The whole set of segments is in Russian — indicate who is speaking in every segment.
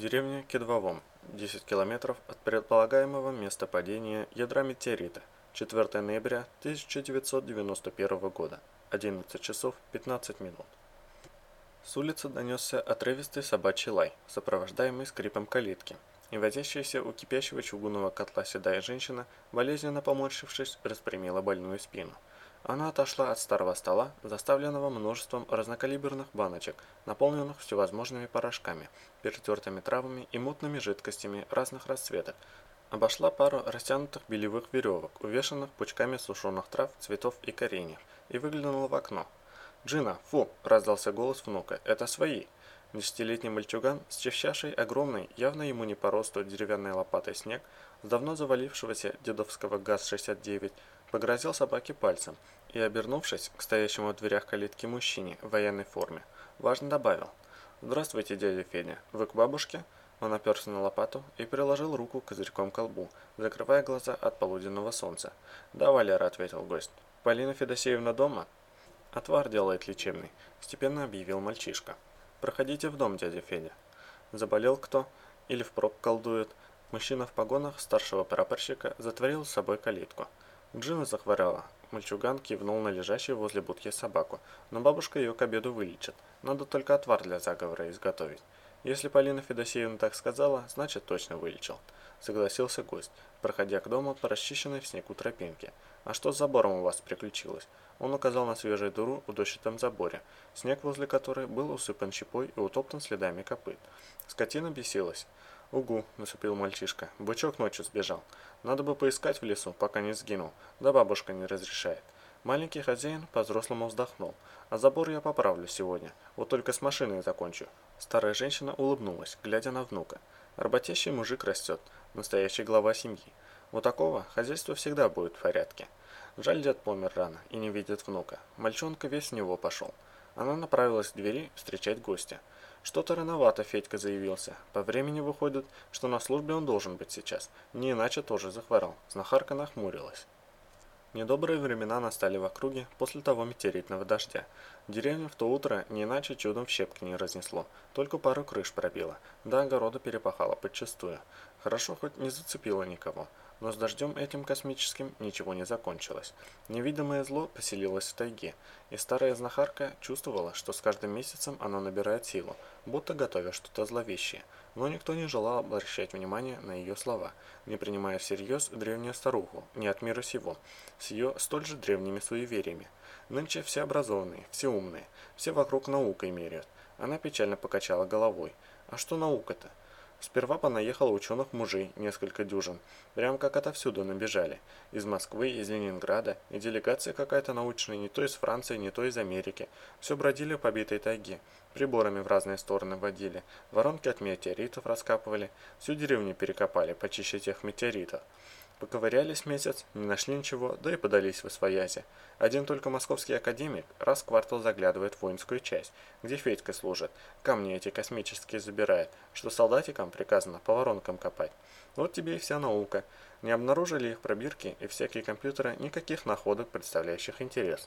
Speaker 1: Деревня Кедвовом, 10 километров от предполагаемого места падения ядра метеорита, 4 ноября 1991 года, 11 часов 15 минут. С улицы донесся отрывистый собачий лай, сопровождаемый скрипом калитки, и возящаяся у кипящего чугунного котла седая женщина, болезненно поморщившись, распрямила больную спину. Она отошла от старого стола, заставленного множеством разнокалиберных баночек, наполненных всевозможными порошками, перетертыми травами и мутными жидкостями разных расцветок, обошла пару растянутых белевых веревок, увешанных пучками сушеных трав, цветов и кореньев, и выглянула в окно. «Джина, фу!» – раздался голос внука. «Это свои!» Десятилетний мальчуган, счищавший огромный, явно ему не по росту деревянной лопатой снег, с давно завалившегося дедовского ГАЗ-69, погрозил собаке пальцем и, обернувшись к стоящему в дверях калитки мужчине в военной форме, важно добавил. «Здравствуйте, дядя Федя. Вы к бабушке?» Он оперся на лопату и приложил руку козырьком к колбу, закрывая глаза от полуденного солнца. «Да, Валера», — ответил гость. «Полина Федосеевна дома?» «Отвар делает лечебный», — степенно объявил мальчишка. «Проходите в дом, дядя Федя». Заболел кто? Или впрок колдует? Мужчина в погонах старшего прапорщика затворил с собой калитку. Джина захворала. Мальчуган кивнул на лежащую возле будки собаку. Но бабушка ее к обеду вылечит. Надо только отвар для заговора изготовить. Если Полина Федосеевна так сказала, значит точно вылечил. Согласился гость, проходя к дому по расчищенной в снегу тропинке. А что с забором у вас приключилось? Он указал на свежую дыру в дощатом заборе, снег возле которой был усыпан щепой и утоптан следами копыт. Скотина бесилась. «Угу», — насупил мальчишка, — «бычок ночью сбежал. Надо бы поискать в лесу, пока не сгинул, да бабушка не разрешает». Маленький хозяин по-взрослому вздохнул. «А забор я поправлю сегодня, вот только с машиной закончу». Старая женщина улыбнулась, глядя на внука. Работящий мужик растет, настоящий глава семьи. У такого хозяйство всегда будет в порядке. Жаль, дед помер рано и не видит внука. Мальчонка весь в него пошел. Она направилась к двери встречать гостя. Что-то рановато Федька заявился. По времени выходит, что на службе он должен быть сейчас. Не иначе тоже захворал. Знахарка нахмурилась. Недобрые времена настали в округе после того метеоритного дождя. Деревню в то утро не иначе чудом в щепки не разнесло, только пару крыш пробило, да огорода перепахало подчистую. Хорошо хоть не зацепило никого. Но с дождем этим космическим ничего не закончилось. Невидимое зло поселилось в тайге, и старая знахарка чувствовала, что с каждым месяцем оно набирает силу, будто готовя что-то зловещее. Но никто не желал обращать внимание на ее слова, не принимая всерьез древнюю старуху, не от мира сего, с ее столь же древними суевериями. Нынче все образованные, все умные, все вокруг наукой меряют. Она печально покачала головой. А что наука-то? Сперва понаехало ученых мужей, несколько дюжин. Прям как отовсюду набежали. Из Москвы, из Ленинграда. И делегация какая-то научная, не то из Франции, не то из Америки. Все бродили по битой тайге. Приборами в разные стороны водили. Воронки от метеоритов раскапывали. Всю деревню перекопали, почище тех метеоритов. Поковырялись месяц, не нашли ничего, да и подались в освоязи. Один только московский академик раз в квартал заглядывает в воинскую часть, где Федька служит, камни эти космические забирает, что солдатикам приказано по воронкам копать. Вот тебе и вся наука. Не обнаружили их пробирки и всякие компьютеры никаких находок, представляющих интерес.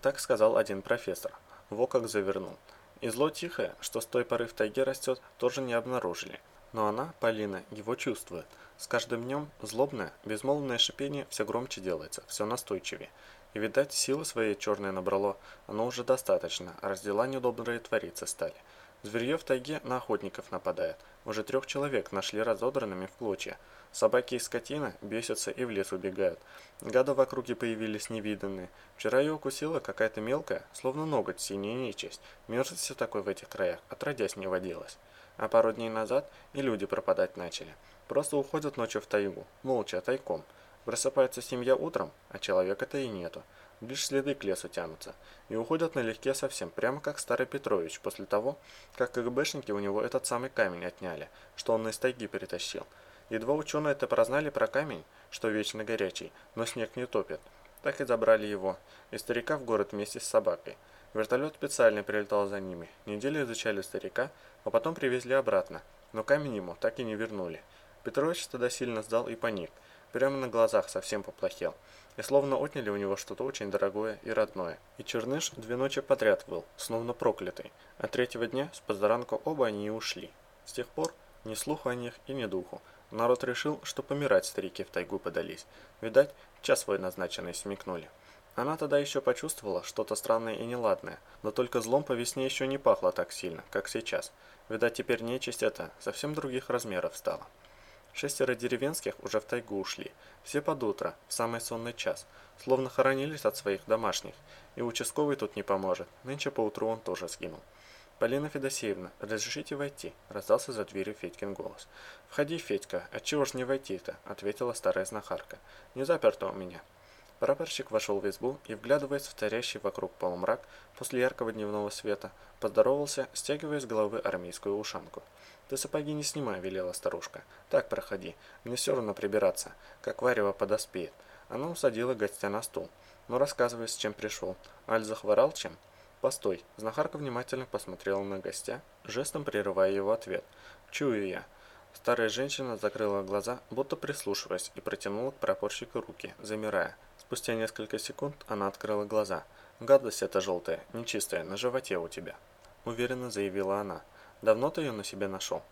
Speaker 1: Так сказал один профессор. Во как завернул. И зло тихое, что с той поры в тайге растет, тоже не обнаружили. Но она, Полина, его чувствует. С каждым днем злобное, безмолвное шипение все громче делается, все настойчивее. И, видать, силы своей черной набрало, оно уже достаточно, а раз недобрые твориться стали. Зверье в тайге на охотников нападает. Уже трех человек нашли разодранными в клочья. Собаки и скотина бесятся и в лес убегают. Гады в округе появились невиданные. Вчера ее укусила какая-то мелкая, словно ноготь, синяя нечисть. Мерзость такой в этих краях, отродясь не водилась. А пару дней назад и люди пропадать начали. Просто уходят ночью в тайгу, молча, тайком. Просыпается семья утром, а человека-то и нету. Лишь следы к лесу тянутся. И уходят налегке совсем, прямо как старый Петрович, после того, как КГБшники у него этот самый камень отняли, что он из тайги перетащил. Едва ученые-то прознали про камень, что вечно горячий, но снег не топит. Так и забрали его, и старика в город вместе с собакой. Вертолет специально прилетал за ними. Неделю изучали старика, а потом привезли обратно, но камень ему так и не вернули. Петрович тогда сильно сдал и паник, прямо на глазах совсем поплохел. И словно отняли у него что-то очень дорогое и родное. И Черныш две ночи подряд был, словно проклятый, а третьего дня с позаранку оба они и ушли. С тех пор Ни слуху о них и ни духу. Народ решил, что помирать старики в тайгу подались. Видать, час свой назначенный смекнули. Она тогда еще почувствовала что-то странное и неладное, но только злом по весне еще не пахло так сильно, как сейчас. Видать, теперь нечисть эта совсем других размеров стала. Шестеро деревенских уже в тайгу ушли, все под утро, в самый сонный час, словно хоронились от своих домашних, и участковый тут не поможет, нынче поутру он тоже сгинул. «Полина Федосеевна, разрешите войти?» – раздался за дверью Федькин голос. «Входи, Федька, отчего ж не войти-то?» – ответила старая знахарка. «Не заперто у меня». Прапорщик вошел в избу и, вглядываясь в царящий вокруг полумрак после яркого дневного света, поздоровался, стягивая с головы армейскую ушанку. «Ты сапоги не снимай», — велела старушка. «Так проходи. Мне все равно прибираться, как варево подоспеет». Она усадила гостя на стул. «Ну, рассказывай, с чем пришел. Аль захворал чем?» «Постой». Знахарка внимательно посмотрела на гостя, жестом прерывая его ответ. «Чую я». Старая женщина закрыла глаза, будто прислушиваясь, и протянула к прапорщику руки, замирая. Спустя несколько секунд она открыла глаза. «Гадость эта желтая, нечистая, на животе у тебя», — уверенно заявила она. «Давно ты ее на себе нашел?»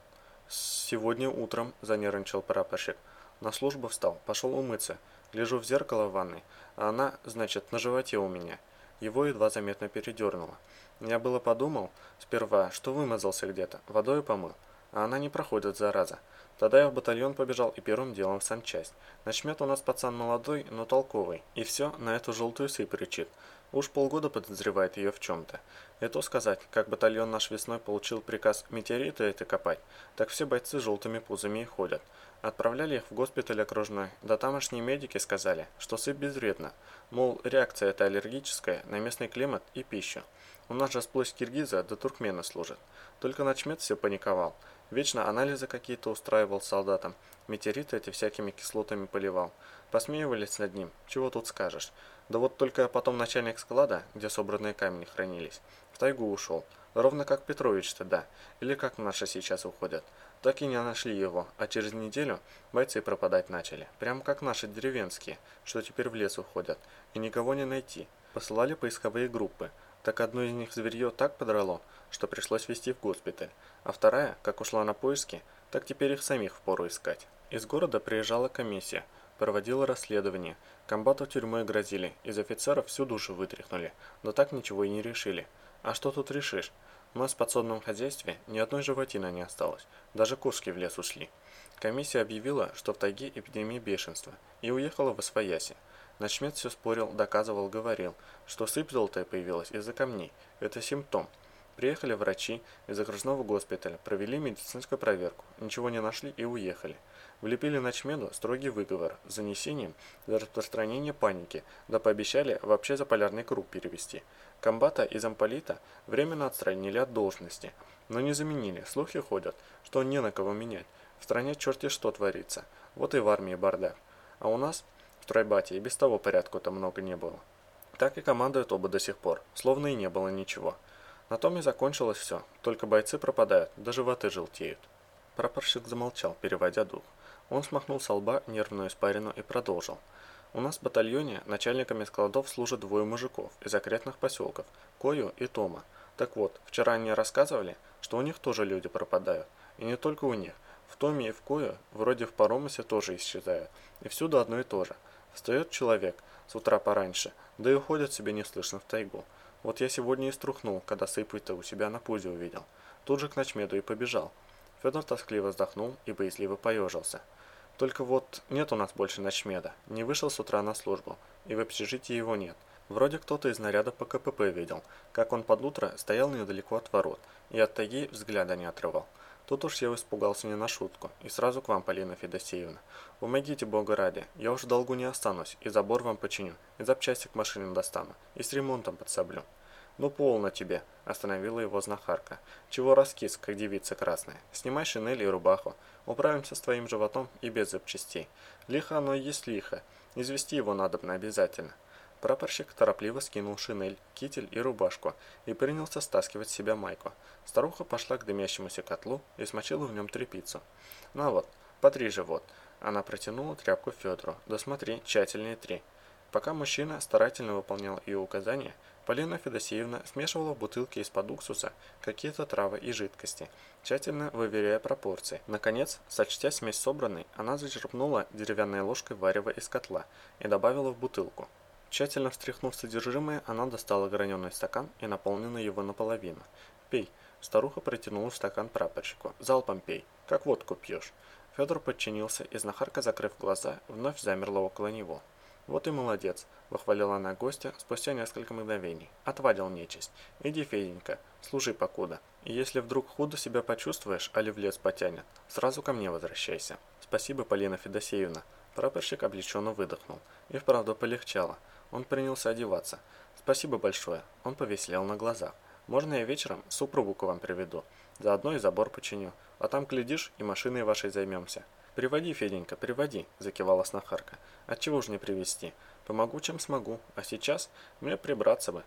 Speaker 1: «Сегодня утром», — занервничал прапорщик. «На службу встал, пошел умыться. Лежу в зеркало в ванной, а она, значит, на животе у меня». Его едва заметно передернуло. Я было подумал, сперва, что вымазался где-то, водой помыл, а она не проходит, зараза. Тогда я в батальон побежал и первым делом в санчасть. Начмет у нас пацан молодой, но толковый, и все на эту желтую сыпь рычит. Уж полгода подозревает ее в чем-то. И то сказать, как батальон наш весной получил приказ метеориты это копать, так все бойцы желтыми пузами и ходят. Отправляли их в госпиталь окружной, да тамошние медики сказали, что сыпь безвредна, мол, реакция эта аллергическая на местный климат и пищу. У нас же сплошь киргиза да туркмена служат. Только начмет все паниковал. Вечно анализы какие-то устраивал солдатам, метеориты эти всякими кислотами поливал. Посмеивались над ним, чего тут скажешь. Да вот только потом начальник склада, где собранные камни хранились, в тайгу ушел. Ровно как Петрович тогда, или как наши сейчас уходят. Так и не нашли его, а через неделю бойцы пропадать начали. Прямо как наши деревенские, что теперь в лес уходят. И никого не найти. Посылали поисковые группы. Так одно из них зверье так подрало, что пришлось везти в госпиталь, а вторая, как ушла на поиски, так теперь их самих впору искать. Из города приезжала комиссия, проводила расследование, комбату тюрьмой грозили, из офицеров всю душу вытряхнули, но так ничего и не решили. А что тут решишь? У нас в подсобном хозяйстве ни одной животины не осталось, даже кошки в лес ушли. Комиссия объявила, что в тайге эпидемия бешенства, и уехала в Освояси. Начмет все спорил, доказывал, говорил, что сыпь желтая появилась из-за камней. Это симптом. Приехали врачи из окружного госпиталя, провели медицинскую проверку, ничего не нашли и уехали. Влепили Ночмеду строгий выговор с занесением за распространение паники, да пообещали вообще за полярный круг перевести. Комбата и замполита временно отстранили от должности, но не заменили, слухи ходят, что не на кого менять. В стране черти что творится, вот и в армии бардак. А у нас в стройбате и без того порядку-то много не было. Так и командуют оба до сих пор, словно и не было ничего. На том и закончилось все, только бойцы пропадают, да животы желтеют. Прапорщик замолчал, переводя дух. Он смахнул со лба нервную испарину и продолжил. У нас в батальоне начальниками складов служат двое мужиков из окрестных поселков, Кою и Тома. Так вот, вчера они рассказывали, что у них тоже люди пропадают. И не только у них. В Томе и в Кою, вроде в Паромасе, тоже исчезают. И всюду одно и то же. Встает человек с утра пораньше, да и уходит себе неслышно в тайгу. Вот я сегодня и струхнул, когда сыпать-то у себя на пузе увидел. Тут же к ночмеду и побежал. Федор тоскливо вздохнул и боязливо поежился. Только вот нет у нас больше ночмеда. Не вышел с утра на службу, и в общежитии его нет. Вроде кто-то из наряда по КПП видел, как он под утро стоял недалеко от ворот и от тайги взгляда не отрывал. Тут уж я испугался не на шутку, и сразу к вам, Полина Федосеевна. Помогите Бога ради, я уж долгу не останусь, и забор вам починю, и запчасти к машине достану, и с ремонтом подсоблю. «Ну, полно тебе!» – остановила его знахарка. «Чего раскис, как девица красная? Снимай шинель и рубаху. Управимся с твоим животом и без запчастей. Лихо оно и есть лихо. Извести его надобно обязательно». Прапорщик торопливо скинул шинель, китель и рубашку и принялся стаскивать с себя майку. Старуха пошла к дымящемуся котлу и смочила в нем тряпицу. «Ну вот, потри живот». Она протянула тряпку Федору. «Да смотри, тщательнее три». Пока мужчина старательно выполнял ее указания, Полина Федосеевна смешивала в бутылке из-под уксуса какие-то травы и жидкости, тщательно выверяя пропорции. Наконец, сочтя смесь собранной, она зачерпнула деревянной ложкой варево из котла и добавила в бутылку. Тщательно встряхнув содержимое, она достала граненый стакан и наполнила его наполовину. «Пей», Старуха протянула стакан прапорщику. «Залпом пей, как водку пьешь». Федор подчинился, и знахарка, закрыв глаза, вновь замерла около него. «Вот и молодец», — похвалила она гостя спустя несколько мгновений. «Отвадил нечисть. Иди, Феденька, служи покуда. И если вдруг худо себя почувствуешь, али в лес потянет, сразу ко мне возвращайся». «Спасибо, Полина Федосеевна». Прапорщик облегченно выдохнул. И вправду полегчало. Он принялся одеваться. «Спасибо большое». Он повеселел на глазах. «Можно я вечером супругу к вам приведу? Заодно и забор починю. А там, глядишь, и машиной вашей займемся». «Приводи, Феденька, приводи», – закивала снахарка. «Отчего ж не привести? Помогу, чем смогу. А сейчас мне прибраться бы».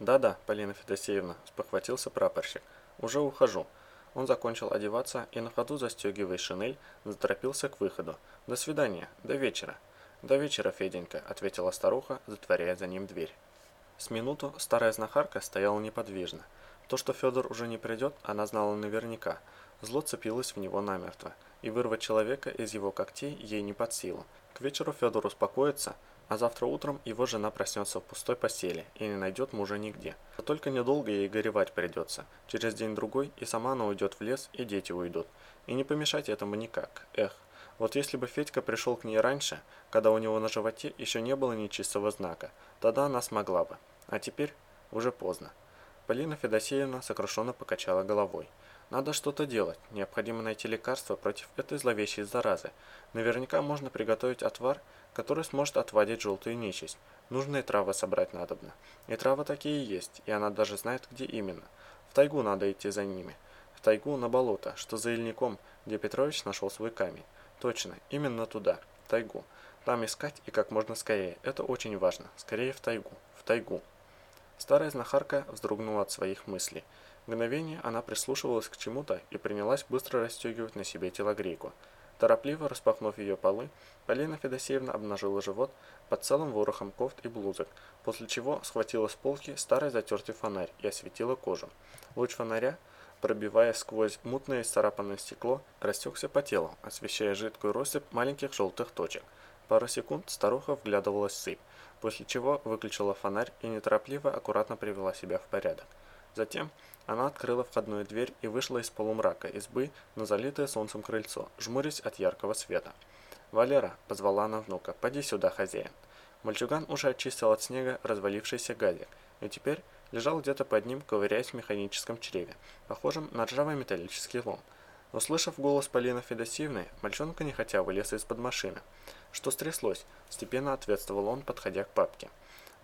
Speaker 1: «Да-да, Полина Федосеевна», – спохватился прапорщик. «Уже ухожу». Он закончил одеваться и на ходу, застегивая шинель, заторопился к выходу. «До свидания. До вечера». «До вечера, Феденька», – ответила старуха, затворяя за ним дверь. С минуту старая знахарка стояла неподвижно. То, что Федор уже не придет, она знала наверняка. Зло цепилось в него намертво и вырвать человека из его когтей ей не под силу. К вечеру Федор успокоится, а завтра утром его жена проснется в пустой постели и не найдет мужа нигде. А только недолго ей горевать придется. Через день-другой и сама она уйдет в лес, и дети уйдут. И не помешать этому никак. Эх, вот если бы Федька пришел к ней раньше, когда у него на животе еще не было нечистого знака, тогда она смогла бы. А теперь уже поздно. Полина Федосеевна сокрушенно покачала головой. Надо что-то делать, необходимо найти лекарство против этой зловещей заразы. Наверняка можно приготовить отвар, который сможет отводить желтую нечисть. Нужные травы собрать надобно. И травы такие есть, и она даже знает, где именно. В тайгу надо идти за ними. В тайгу на болото, что за Ильником, где Петрович нашел свой камень. Точно, именно туда, в тайгу. Там искать и как можно скорее. Это очень важно. Скорее в тайгу. В тайгу. Старая знахарка вздрогнула от своих мыслей. Мгновение она прислушивалась к чему-то и принялась быстро расстегивать на себе телогрейку. Торопливо распахнув ее полы, Полина Федосеевна обнажила живот под целым ворохом кофт и блузок, после чего схватила с полки старый затертый фонарь и осветила кожу. Луч фонаря, пробивая сквозь мутное царапанное стекло, растекся по телу, освещая жидкую россыпь маленьких желтых точек. Пару секунд старуха вглядывалась в сыпь, после чего выключила фонарь и неторопливо аккуратно привела себя в порядок. Затем она открыла входную дверь и вышла из полумрака избы на залитое солнцем крыльцо, жмурясь от яркого света. «Валера», — позвала она внука, — «поди сюда, хозяин». Мальчуган уже очистил от снега развалившийся газик, и теперь лежал где-то под ним, ковыряясь в механическом чреве, похожем на ржавый металлический лом. Услышав голос Полины Федосеевны, мальчонка нехотя вылез из-под машины. «Что стряслось?» – степенно ответствовал он, подходя к папке.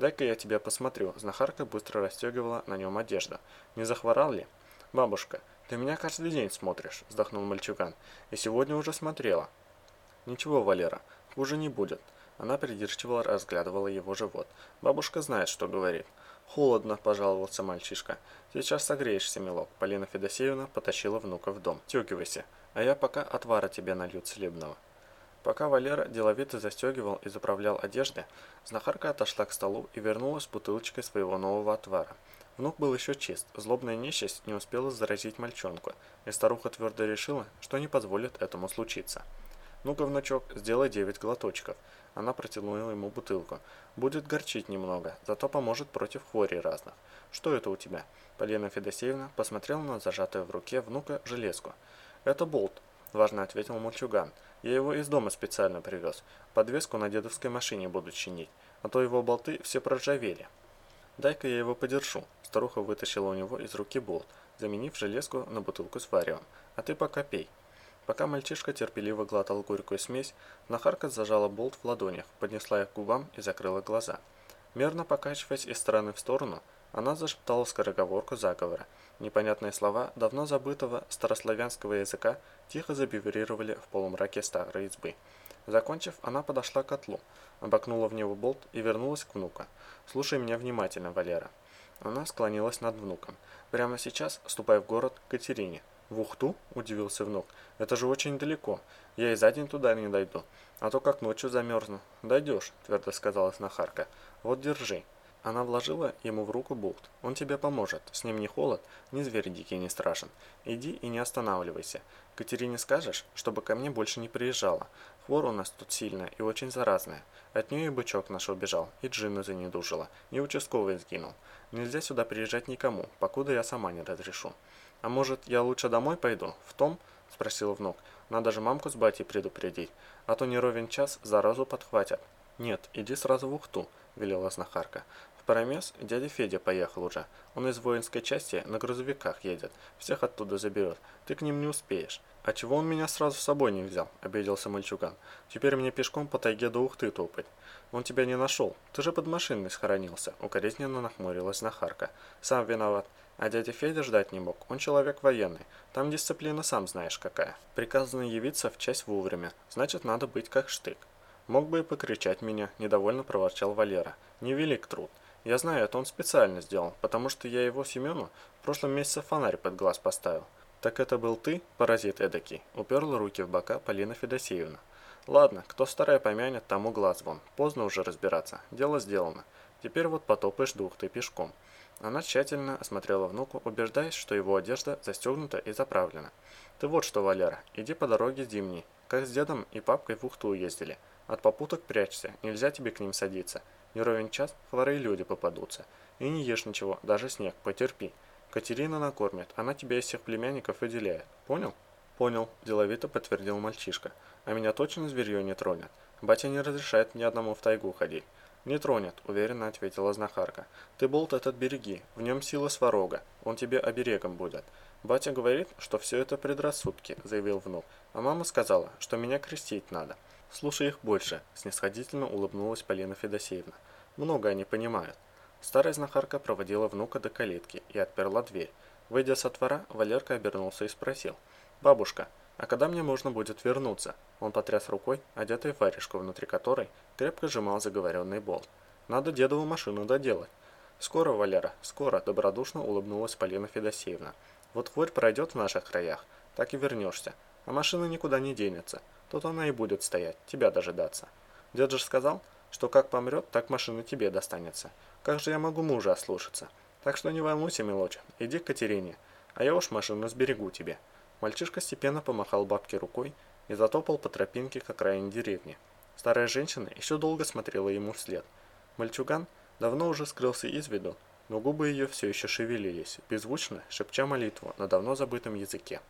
Speaker 1: «Дай-ка я тебя посмотрю». Знахарка быстро расстегивала на нем одежду. «Не захворал ли?» «Бабушка, ты меня каждый день смотришь», – вздохнул мальчуган. «И сегодня уже смотрела». «Ничего, Валера, хуже не будет». Она придирчиво разглядывала его живот. Бабушка знает, что говорит. «Холодно», – пожаловался мальчишка. «Сейчас согреешься, милок». Полина Федосеевна потащила внука в дом. «Тюкивайся, а я пока отвара тебе налью целебного». Пока Валера деловито застегивал и заправлял одежды, знахарка отошла к столу и вернулась с бутылочкой своего нового отвара. Внук был еще чист, злобная несчасть не успела заразить мальчонку, и старуха твердо решила, что не позволит этому случиться. «Ну-ка, внучок, сделай девять глоточков». Она протянула ему бутылку. «Будет горчить немного, зато поможет против хворей разных». «Что это у тебя?» Полина Федосеевна посмотрела на зажатую в руке внука железку. «Это болт», – важно ответил мальчуган. Я его из дома специально привез. Подвеску на дедовской машине буду чинить, а то его болты все проржавели. Дай-ка я его подержу. Старуха вытащила у него из руки болт, заменив железку на бутылку с варевом. А ты пока пей. Пока мальчишка терпеливо глотал горькую смесь, Нахарка зажала болт в ладонях, поднесла их к губам и закрыла глаза. Мерно покачиваясь из стороны в сторону, она зашептала скороговорку заговора. Непонятные слова давно забытого старославянского языка тихо завибрировали в полумраке старой избы. Закончив, она подошла к котлу, обокнула в него болт и вернулась к внука. «Слушай меня внимательно, Валера». Она склонилась над внуком. «Прямо сейчас ступай в город Катерине. «В Ухту?» – удивился внук. «Это же очень далеко. Я и за день туда не дойду. А то как ночью замерзну». «Дойдешь», – твердо сказала знахарка. «Вот держи». Она вложила ему в руку болт. «Он тебе поможет. С ним ни холод, ни зверь дикий не страшен. Иди и не останавливайся. Катерине скажешь, чтобы ко мне больше не приезжала. Хвор у нас тут сильная и очень заразная. От нее и бычок наш убежал, и джинна занедужила, и участковый сгинул. Нельзя сюда приезжать никому, покуда я сама не разрешу». «А может, я лучше домой пойду? В том?» – спросил внук. «Надо же мамку с батей предупредить, а то не ровен час заразу подхватят». «Нет, иди сразу в Ухту», – велела знахарка. В Парамес дядя Федя поехал уже. Он из воинской части на грузовиках едет. Всех оттуда заберет. Ты к ним не успеешь. А чего он меня сразу с собой не взял? Обиделся мальчуган. Теперь мне пешком по тайге до Ухты топать. Он тебя не нашел. Ты же под машиной схоронился. Укоризненно нахмурилась знахарка. Сам виноват. А дядя Федя ждать не мог. Он человек военный. Там дисциплина сам знаешь какая. Приказано явиться в часть вовремя. Значит, надо быть как штык. Мог бы и покричать меня, недовольно проворчал Валера. Невелик труд. Я знаю, это он специально сделал, потому что я его Семену в прошлом месяце фонарь под глаз поставил. Так это был ты, паразит эдакий? Уперла руки в бока Полина Федосеевна. Ладно, кто старая помянет, тому глаз вон. Поздно уже разбираться. Дело сделано. Теперь вот потопаешь двух ты пешком. Она тщательно осмотрела внуку, убеждаясь, что его одежда застегнута и заправлена. «Ты вот что, Валера, иди по дороге зимней, как с дедом и папкой в Ухту ездили. От попуток прячься, нельзя тебе к ним садиться. Не ровен час хворые люди попадутся. И не ешь ничего, даже снег, потерпи. Катерина накормит, она тебя из всех племянников выделяет. Понял?» «Понял», – деловито подтвердил мальчишка. «А меня точно зверье не тронет. Батя не разрешает мне одному в тайгу ходить». «Не тронет», — уверенно ответила знахарка. «Ты болт этот береги, в нем сила сварога, он тебе оберегом будет». «Батя говорит, что все это предрассудки», — заявил внук. «А мама сказала, что меня крестить надо». «Слушай их больше», — снисходительно улыбнулась Полина Федосеевна. «Много они понимают». Старая знахарка проводила внука до калитки и отперла дверь. Выйдя со двора, Валерка обернулся и спросил. «Бабушка, а когда мне можно будет вернуться?» Он потряс рукой, одетой в варежку, внутри которой крепко сжимал заговоренный болт. «Надо дедову машину доделать». «Скоро, Валера, скоро», – добродушно улыбнулась Полина Федосеевна. «Вот хворь пройдет в наших краях, так и вернешься. А машина никуда не денется. Тут она и будет стоять, тебя дожидаться. Дед же сказал, что как помрет, так машина тебе достанется. Как же я могу мужа ослушаться? Так что не волнуйся, мелочь, иди к Катерине, а я уж машину сберегу тебе». Мальчишка степенно помахал бабке рукой и затопал по тропинке к окраине деревни. Старая женщина еще долго смотрела ему вслед. Мальчуган давно уже скрылся из виду, но губы ее все еще шевелились, беззвучно шепча молитву на давно забытом языке.